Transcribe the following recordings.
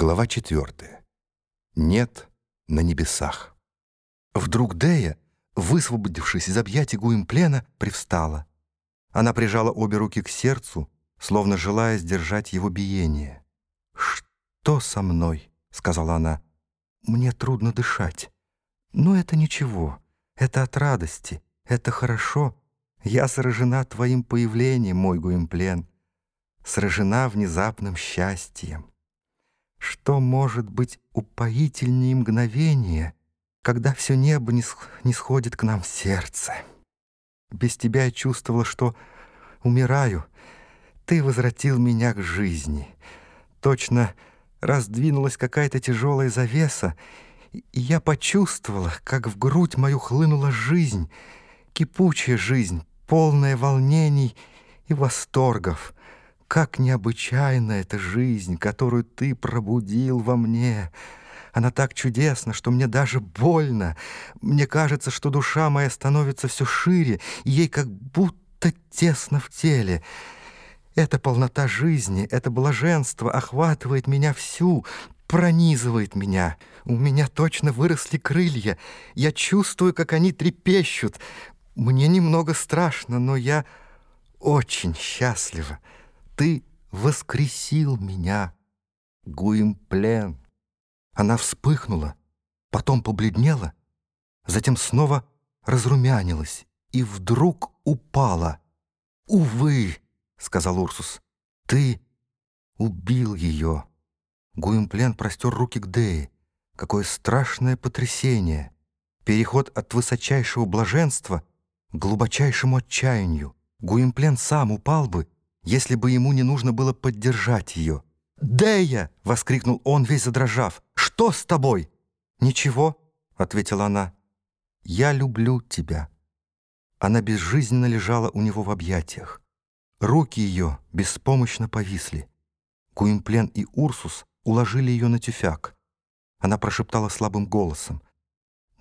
Глава четвертая. Нет на небесах. Вдруг Дея, высвободившись из объятий Гуимплена, привстала. Она прижала обе руки к сердцу, словно желая сдержать его биение. «Что со мной?» — сказала она. «Мне трудно дышать. Но это ничего. Это от радости. Это хорошо. Я сражена твоим появлением, мой Гуимплен. Сражена внезапным счастьем. Что может быть упоительнее мгновения, когда все небо не, не сходит к нам в сердце? Без тебя я чувствовала, что умираю. Ты возвратил меня к жизни. Точно раздвинулась какая-то тяжелая завеса, и я почувствовала, как в грудь мою хлынула жизнь, кипучая жизнь, полная волнений и восторгов — как необычайна эта жизнь, которую ты пробудил во мне. Она так чудесна, что мне даже больно. Мне кажется, что душа моя становится все шире, и ей как будто тесно в теле. Эта полнота жизни, это блаженство охватывает меня всю, пронизывает меня. У меня точно выросли крылья. Я чувствую, как они трепещут. Мне немного страшно, но я очень счастлива ты воскресил меня, Гуимплен. Она вспыхнула, потом побледнела, затем снова разрумянилась и вдруг упала. «Увы», — сказал Урсус, — «ты убил ее». Гуимплен простер руки к Дее. Какое страшное потрясение! Переход от высочайшего блаженства к глубочайшему отчаянию. Гуимплен сам упал бы, если бы ему не нужно было поддержать ее. «Дея!» — воскликнул он, весь задрожав. «Что с тобой?» «Ничего», — ответила она. «Я люблю тебя». Она безжизненно лежала у него в объятиях. Руки ее беспомощно повисли. Куимплен и Урсус уложили ее на тюфяк. Она прошептала слабым голосом.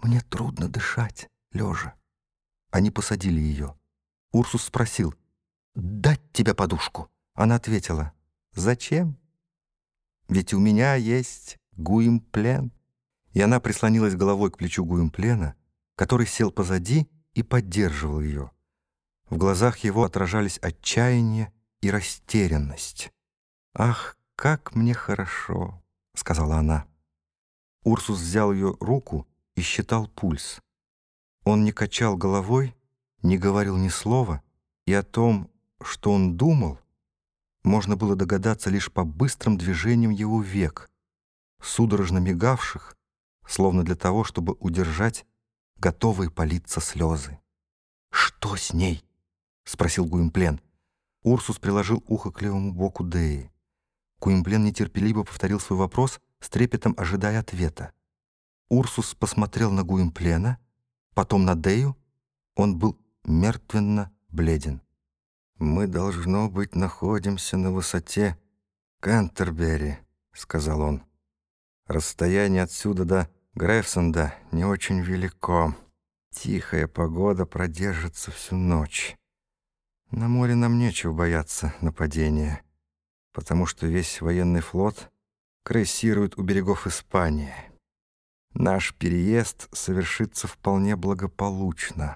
«Мне трудно дышать, лежа». Они посадили ее. Урсус спросил, тебе подушку?» Она ответила, «Зачем? Ведь у меня есть Гуимплен». И она прислонилась головой к плечу Гуимплена, который сел позади и поддерживал ее. В глазах его отражались отчаяние и растерянность. «Ах, как мне хорошо!» — сказала она. Урсус взял ее руку и считал пульс. Он не качал головой, не говорил ни слова, и о том, что он думал, можно было догадаться лишь по быстрым движениям его век, судорожно мигавших, словно для того, чтобы удержать готовые политься слезы. «Что с ней?» — спросил Гуимплен. Урсус приложил ухо к левому боку Деи. Гуимплен нетерпеливо повторил свой вопрос, с трепетом ожидая ответа. Урсус посмотрел на Гуимплена, потом на Дею. Он был мертвенно бледен. «Мы, должно быть, находимся на высоте Кантербери», — сказал он. «Расстояние отсюда до Грефсенда не очень велико. Тихая погода продержится всю ночь. На море нам нечего бояться нападения, потому что весь военный флот крейсирует у берегов Испании. Наш переезд совершится вполне благополучно».